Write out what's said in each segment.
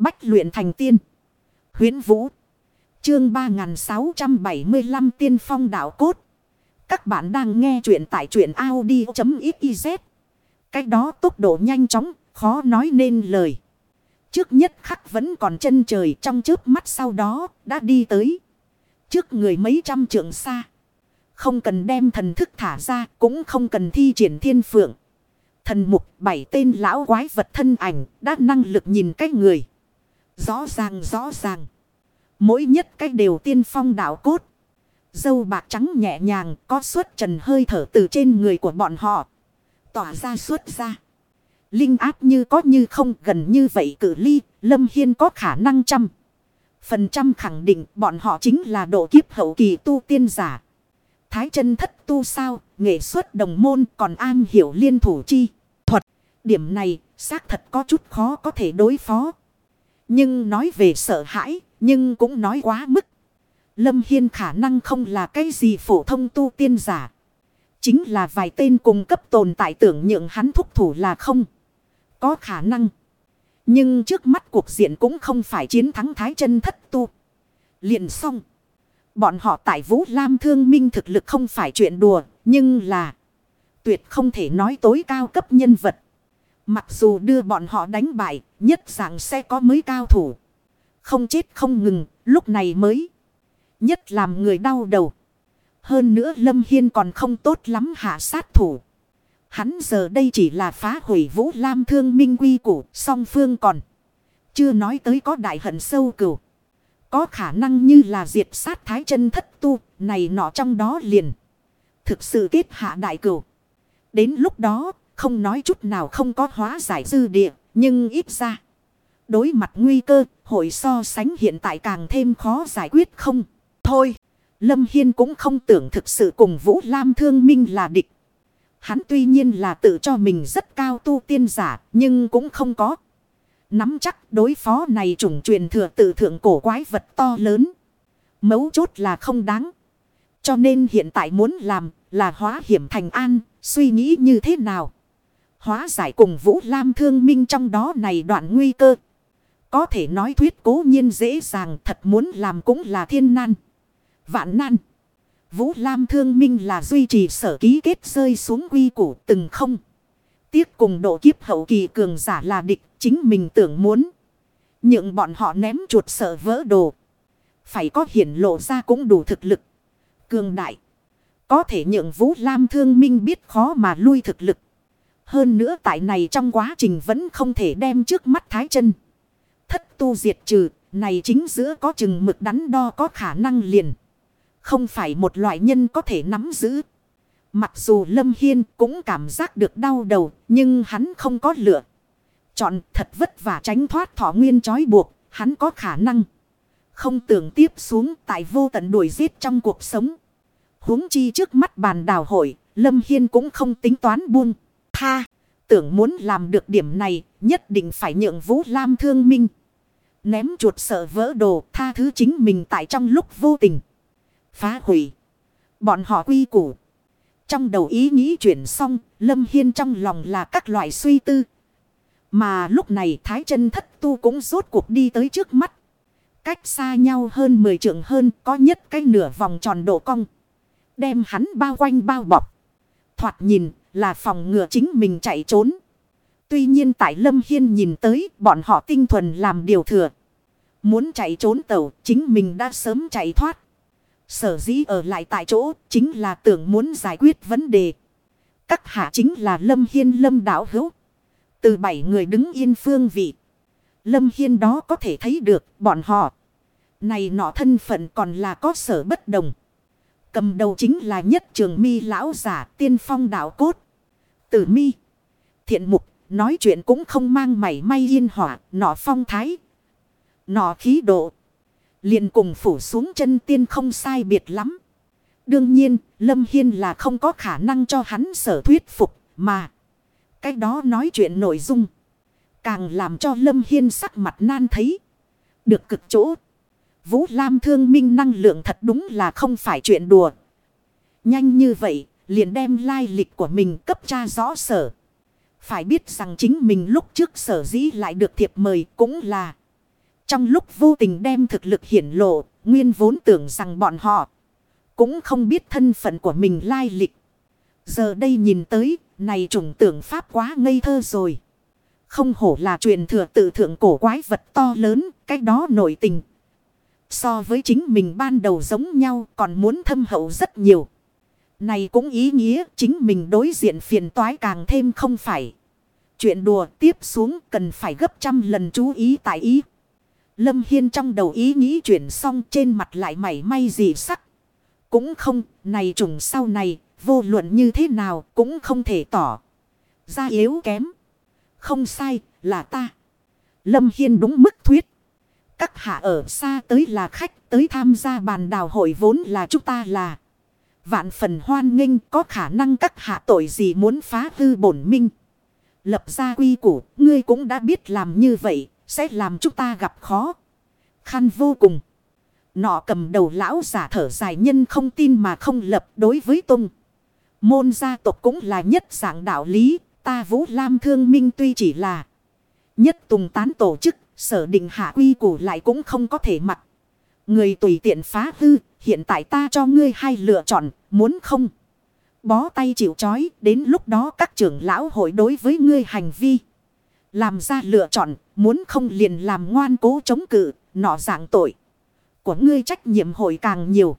Bách luyện thành tiên. huyễn Vũ. Chương 3675 Tiên Phong Đạo Cốt. Các bạn đang nghe truyện tại truyện Audi.xyz. Cách đó tốc độ nhanh chóng, khó nói nên lời. Trước nhất khắc vẫn còn chân trời trong trước mắt sau đó đã đi tới. Trước người mấy trăm trượng xa. Không cần đem thần thức thả ra cũng không cần thi triển thiên phượng. Thần mục bảy tên lão quái vật thân ảnh đã năng lực nhìn cái người. Rõ ràng rõ ràng. Mỗi nhất cách đều tiên phong đạo cốt. Dâu bạc trắng nhẹ nhàng có suốt trần hơi thở từ trên người của bọn họ. Tỏa ra suốt ra. Linh áp như có như không gần như vậy cử ly. Lâm Hiên có khả năng trăm. Phần trăm khẳng định bọn họ chính là độ kiếp hậu kỳ tu tiên giả. Thái chân thất tu sao, nghệ xuất đồng môn còn an hiểu liên thủ chi. Thuật, điểm này xác thật có chút khó có thể đối phó. Nhưng nói về sợ hãi, nhưng cũng nói quá mức. Lâm Hiên khả năng không là cái gì phổ thông tu tiên giả. Chính là vài tên cùng cấp tồn tại tưởng nhượng hắn thúc thủ là không. Có khả năng. Nhưng trước mắt cuộc diện cũng không phải chiến thắng thái chân thất tu. liền xong. Bọn họ tại Vũ Lam thương minh thực lực không phải chuyện đùa. Nhưng là. Tuyệt không thể nói tối cao cấp nhân vật. Mặc dù đưa bọn họ đánh bại. Nhất dạng sẽ có mới cao thủ. Không chết không ngừng. Lúc này mới. Nhất làm người đau đầu. Hơn nữa Lâm Hiên còn không tốt lắm hạ sát thủ. Hắn giờ đây chỉ là phá hủy Vũ Lam thương minh quy củ. Song phương còn. Chưa nói tới có đại hận sâu cửu. Có khả năng như là diệt sát thái chân thất tu. Này nọ trong đó liền. Thực sự kết hạ đại cửu. Đến lúc đó. Không nói chút nào không có hóa giải dư địa. Nhưng ít ra. Đối mặt nguy cơ. Hội so sánh hiện tại càng thêm khó giải quyết không. Thôi. Lâm Hiên cũng không tưởng thực sự cùng Vũ Lam Thương Minh là địch. Hắn tuy nhiên là tự cho mình rất cao tu tiên giả, nhưng cũng không có. Nắm chắc đối phó này trùng truyền thừa tự thượng cổ quái vật to lớn. Mấu chốt là không đáng. Cho nên hiện tại muốn làm là hóa hiểm thành an, suy nghĩ như thế nào. Hóa giải cùng Vũ Lam thương minh trong đó này đoạn nguy cơ. Có thể nói thuyết cố nhiên dễ dàng, thật muốn làm cũng là thiên nan. Vạn nan. Vũ Lam thương minh là duy trì sở ký kết rơi xuống quy củ từng không. Tiếc cùng độ kiếp hậu kỳ cường giả là địch, chính mình tưởng muốn. Nhưng bọn họ ném chuột sợ vỡ đồ. Phải có hiển lộ ra cũng đủ thực lực. Cường đại. Có thể nhượng Vũ Lam thương minh biết khó mà lui thực lực. Hơn nữa tại này trong quá trình vẫn không thể đem trước mắt thái chân. Thất tu diệt trừ. Này chính giữa có chừng mực đắn đo có khả năng liền. Không phải một loại nhân có thể nắm giữ. Mặc dù Lâm Hiên cũng cảm giác được đau đầu, nhưng hắn không có lựa. Chọn thật vất vả tránh thoát thọ nguyên trói buộc, hắn có khả năng. Không tưởng tiếp xuống tại vô tận đuổi giết trong cuộc sống. huống chi trước mắt bàn đào hội, Lâm Hiên cũng không tính toán buông. Tha, tưởng muốn làm được điểm này, nhất định phải nhượng Vũ Lam thương minh. Ném chuột sợ vỡ đồ, tha thứ chính mình tại trong lúc vô tình phá hủy. Bọn họ quy củ. Trong đầu ý nghĩ chuyển xong, Lâm Hiên trong lòng là các loại suy tư. Mà lúc này Thái chân thất tu cũng rốt cuộc đi tới trước mắt. Cách xa nhau hơn 10 trượng hơn có nhất cái nửa vòng tròn độ cong. Đem hắn bao quanh bao bọc. Thoạt nhìn là phòng ngừa chính mình chạy trốn. Tuy nhiên tại Lâm Hiên nhìn tới, bọn họ tinh thuần làm điều thừa. Muốn chạy trốn tàu, chính mình đã sớm chạy thoát. Sở dĩ ở lại tại chỗ, chính là tưởng muốn giải quyết vấn đề. Các hạ chính là Lâm Hiên Lâm Đảo Hữu. Từ bảy người đứng yên phương vị. Lâm Hiên đó có thể thấy được bọn họ. Này nọ thân phận còn là có sở bất đồng. Cầm đầu chính là nhất trường mi lão giả tiên phong đạo cốt. Tử mi. Thiện mục nói chuyện cũng không mang mảy may yên hỏa nọ phong thái. Nọ khí độ liền cùng phủ xuống chân tiên không sai biệt lắm. Đương nhiên, Lâm Hiên là không có khả năng cho hắn sở thuyết phục, mà. Cái đó nói chuyện nội dung. Càng làm cho Lâm Hiên sắc mặt nan thấy. Được cực chỗ. Vũ Lam thương minh năng lượng thật đúng là không phải chuyện đùa. Nhanh như vậy, liền đem lai lịch của mình cấp tra rõ sở. Phải biết rằng chính mình lúc trước sở dĩ lại được thiệp mời cũng là Trong lúc vô tình đem thực lực hiển lộ, nguyên vốn tưởng rằng bọn họ cũng không biết thân phận của mình lai lịch. Giờ đây nhìn tới, này trùng tưởng pháp quá ngây thơ rồi. Không hổ là truyền thừa tự thượng cổ quái vật to lớn, cách đó nổi tình. So với chính mình ban đầu giống nhau còn muốn thâm hậu rất nhiều. Này cũng ý nghĩa chính mình đối diện phiền toái càng thêm không phải. Chuyện đùa tiếp xuống cần phải gấp trăm lần chú ý tại ý. Lâm Hiên trong đầu ý nghĩ chuyển xong trên mặt lại mảy may gì sắc. Cũng không, này trùng sau này, vô luận như thế nào cũng không thể tỏ. Ra yếu kém. Không sai, là ta. Lâm Hiên đúng mức. Các hạ ở xa tới là khách tới tham gia bàn đào hội vốn là chúng ta là. Vạn phần hoan nghênh có khả năng các hạ tội gì muốn phá hư bổn minh. Lập ra quy củ, ngươi cũng đã biết làm như vậy, sẽ làm chúng ta gặp khó. Khăn vô cùng. Nọ cầm đầu lão giả thở dài nhân không tin mà không lập đối với tung. Môn gia tộc cũng là nhất dạng đạo lý, ta Vũ Lam Thương Minh tuy chỉ là nhất tùng tán tổ chức, sở định hạ quy củ lại cũng không có thể mặc. Người tùy tiện phá hư, hiện tại ta cho ngươi hai lựa chọn, muốn không? Bó tay chịu chói, đến lúc đó các trưởng lão hội đối với ngươi hành vi. Làm ra lựa chọn, muốn không liền làm ngoan cố chống cự, nọ dạng tội. Của ngươi trách nhiệm hội càng nhiều.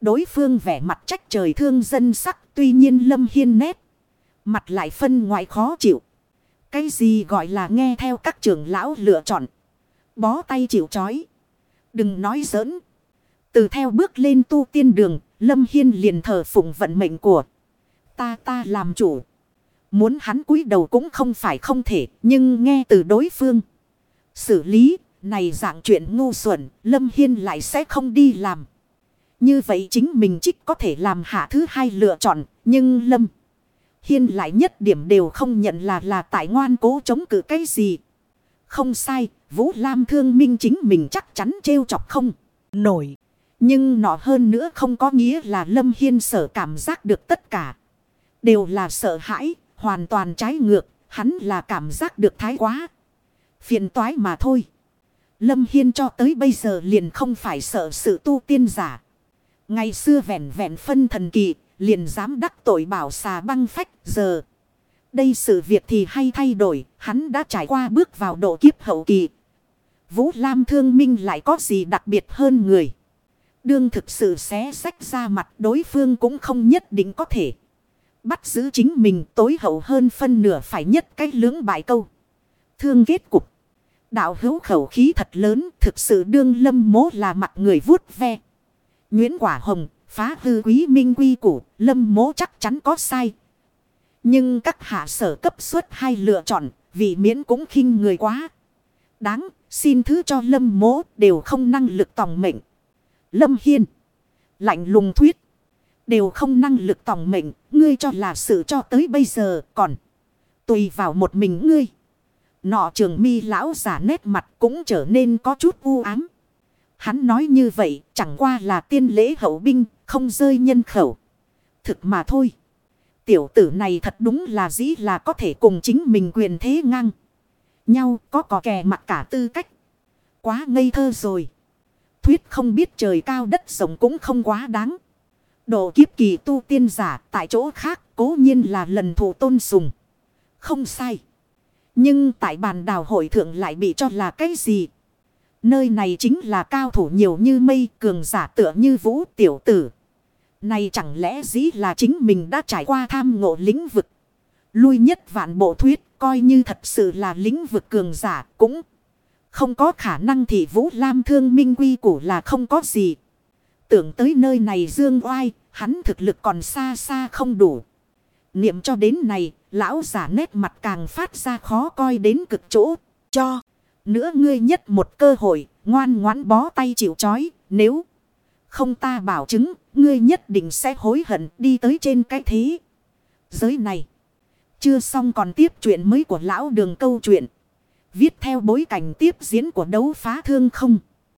Đối phương vẻ mặt trách trời thương dân sắc, tuy nhiên lâm hiên nét. Mặt lại phân ngoại khó chịu. Cái gì gọi là nghe theo các trưởng lão lựa chọn. Bó tay chịu chói. Đừng nói giỡn. Từ theo bước lên tu tiên đường, Lâm Hiên liền thờ phụng vận mệnh của. Ta ta làm chủ. Muốn hắn cúi đầu cũng không phải không thể, nhưng nghe từ đối phương. Xử lý, này dạng chuyện ngu xuẩn, Lâm Hiên lại sẽ không đi làm. Như vậy chính mình trích có thể làm hạ thứ hai lựa chọn, nhưng Lâm Hiên lại nhất điểm đều không nhận là là tại ngoan cố chống cự cái gì. Không sai, Vũ Lam thương minh chính mình chắc chắn trêu chọc không nổi. Nhưng nọ hơn nữa không có nghĩa là Lâm Hiên sở cảm giác được tất cả. Đều là sợ hãi, hoàn toàn trái ngược, hắn là cảm giác được thái quá. Phiền toái mà thôi. Lâm Hiên cho tới bây giờ liền không phải sợ sự tu tiên giả. Ngày xưa vẹn vẹn phân thần kỳ, liền dám đắc tội bảo xà băng phách giờ. Đây sự việc thì hay thay đổi, hắn đã trải qua bước vào độ kiếp hậu kỳ. Vũ Lam thương minh lại có gì đặc biệt hơn người. Đương thực sự xé sách ra mặt đối phương cũng không nhất định có thể. Bắt giữ chính mình tối hậu hơn phân nửa phải nhất cách lưỡng bại câu. Thương kết cục. Đạo hữu khẩu khí thật lớn thực sự đương lâm mố là mặt người vuốt ve. Nguyễn Quả Hồng phá hư quý minh quy củ, lâm mố chắc chắn có sai. Nhưng các hạ sở cấp suất hai lựa chọn, vì miễn cũng khinh người quá. Đáng, xin thứ cho lâm mố, đều không năng lực tòng mệnh. Lâm Hiên. Lạnh lùng thuyết. Đều không năng lực tòng mệnh. Ngươi cho là sự cho tới bây giờ còn. Tùy vào một mình ngươi. Nọ trường mi lão giả nét mặt cũng trở nên có chút u ám. Hắn nói như vậy, chẳng qua là tiên lễ hậu binh, không rơi nhân khẩu. Thực mà thôi. Tiểu tử này thật đúng là dĩ là có thể cùng chính mình quyền thế ngang. Nhau có có kè mặt cả tư cách. Quá ngây thơ rồi thuyết không biết trời cao đất rộng cũng không quá đáng. Độ kiếp kỳ tu tiên giả tại chỗ khác cố nhiên là lần thủ tôn sùng. Không sai. Nhưng tại bàn đào hội thượng lại bị cho là cái gì? Nơi này chính là cao thủ nhiều như mây cường giả tựa như vũ tiểu tử. Này chẳng lẽ dĩ là chính mình đã trải qua tham ngộ lĩnh vực. Lui nhất vạn bộ thuyết coi như thật sự là lĩnh vực cường giả cũng không có khả năng thì Vũ Lam thương minh quy củ là không có gì. Tưởng tới nơi này dương oai, hắn thực lực còn xa xa không đủ. Niệm cho đến này, lão giả nét mặt càng phát ra khó coi đến cực chỗ. Cho, nữa ngươi nhất một cơ hội, ngoan ngoãn bó tay chịu chói, nếu không ta bảo chứng, ngươi nhất định sẽ hối hận đi tới trên cái thế. Giới này, chưa xong còn tiếp chuyện mới của lão đường câu chuyện. Viết theo bối cảnh tiếp diễn của đấu phá thương không.